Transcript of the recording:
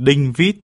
đinh vít.